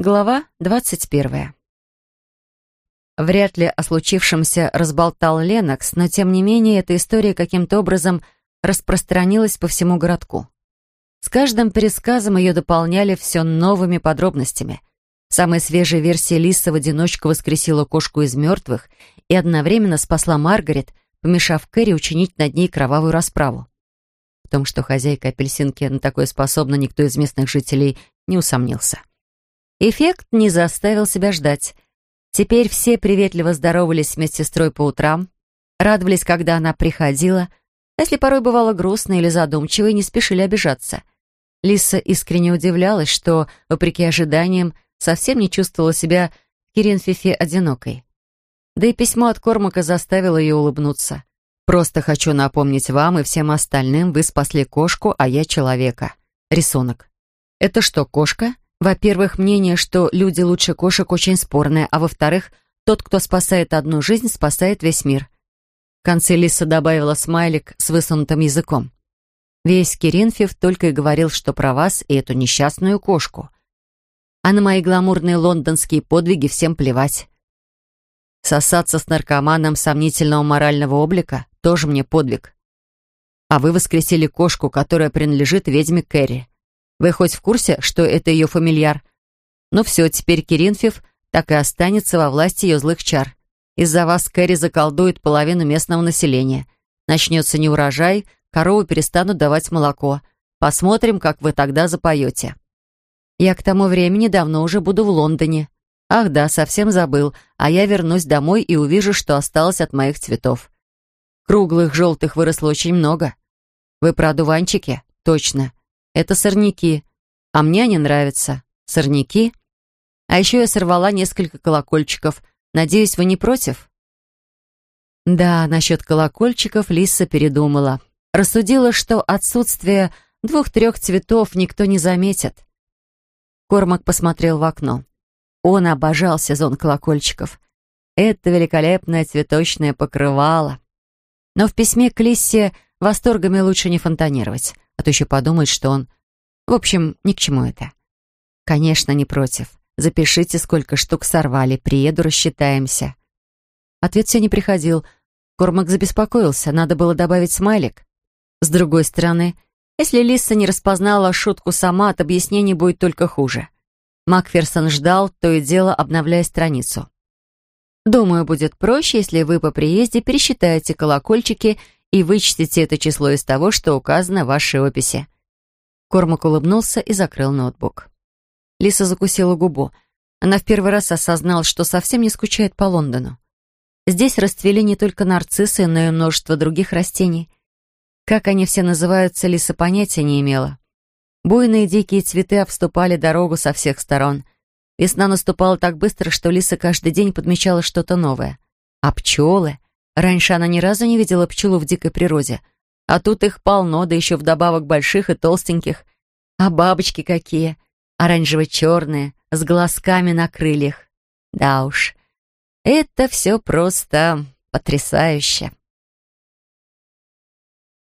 Глава двадцать первая. Вряд ли о случившемся разболтал Ленокс, но тем не менее эта история каким-то образом распространилась по всему городку. С каждым пересказом ее дополняли все новыми подробностями. Самая свежая версия Лиса в одиночку воскресила кошку из мертвых и одновременно спасла Маргарет, помешав Кэрри учинить над ней кровавую расправу. В том, что хозяйка апельсинки на такое способна, никто из местных жителей не усомнился. Эффект не заставил себя ждать. Теперь все приветливо здоровались с медсестрой по утрам, радовались, когда она приходила, а если порой бывало грустно или задумчиво, и не спешили обижаться. Лиса искренне удивлялась, что, вопреки ожиданиям, совсем не чувствовала себя Киринфифе одинокой. Да и письмо от Кормака заставило ее улыбнуться. «Просто хочу напомнить вам и всем остальным, вы спасли кошку, а я человека». Рисунок. «Это что, кошка?» Во-первых, мнение, что люди лучше кошек, очень спорное, а во-вторых, тот, кто спасает одну жизнь, спасает весь мир. В конце Лиса добавила смайлик с высунутым языком. Весь Киринфев только и говорил, что про вас и эту несчастную кошку. А на мои гламурные лондонские подвиги всем плевать. Сосаться с наркоманом сомнительного морального облика тоже мне подвиг. А вы воскресили кошку, которая принадлежит ведьме Кэрри. Вы хоть в курсе, что это ее фамильяр? Ну все, теперь Киринфев так и останется во власти ее злых чар. Из-за вас Кэрри заколдует половину местного населения. Начнется неурожай, коровы перестанут давать молоко. Посмотрим, как вы тогда запоете. Я к тому времени давно уже буду в Лондоне. Ах да, совсем забыл, а я вернусь домой и увижу, что осталось от моих цветов. Круглых желтых выросло очень много. Вы про одуванчики? Точно. Это сорняки. А мне они нравятся. Сорняки. А еще я сорвала несколько колокольчиков. Надеюсь, вы не против? Да, насчет колокольчиков Лиса передумала. Рассудила, что отсутствие двух-трех цветов никто не заметит. Кормак посмотрел в окно. Он обожал сезон колокольчиков. Это великолепное цветочное покрывало. Но в письме к Лиссе восторгами лучше не фонтанировать а то еще подумает, что он... В общем, ни к чему это. Конечно, не против. Запишите, сколько штук сорвали, приеду, рассчитаемся. Ответ все не приходил. Кормак забеспокоился, надо было добавить смайлик. С другой стороны, если Лиса не распознала шутку сама, от объяснений будет только хуже. Макферсон ждал, то и дело обновляя страницу. «Думаю, будет проще, если вы по приезде пересчитаете колокольчики и вычтите это число из того, что указано в вашей описи». Кормак улыбнулся и закрыл ноутбук. Лиса закусила губу. Она в первый раз осознала, что совсем не скучает по Лондону. Здесь расцвели не только нарциссы, но и множество других растений. Как они все называются, Лиса понятия не имела. Буйные дикие цветы обступали дорогу со всех сторон. Весна наступала так быстро, что Лиса каждый день подмечала что-то новое. А пчелы... Раньше она ни разу не видела пчелу в дикой природе. А тут их полно, да еще вдобавок больших и толстеньких. А бабочки какие! Оранжево-черные, с глазками на крыльях. Да уж, это все просто потрясающе.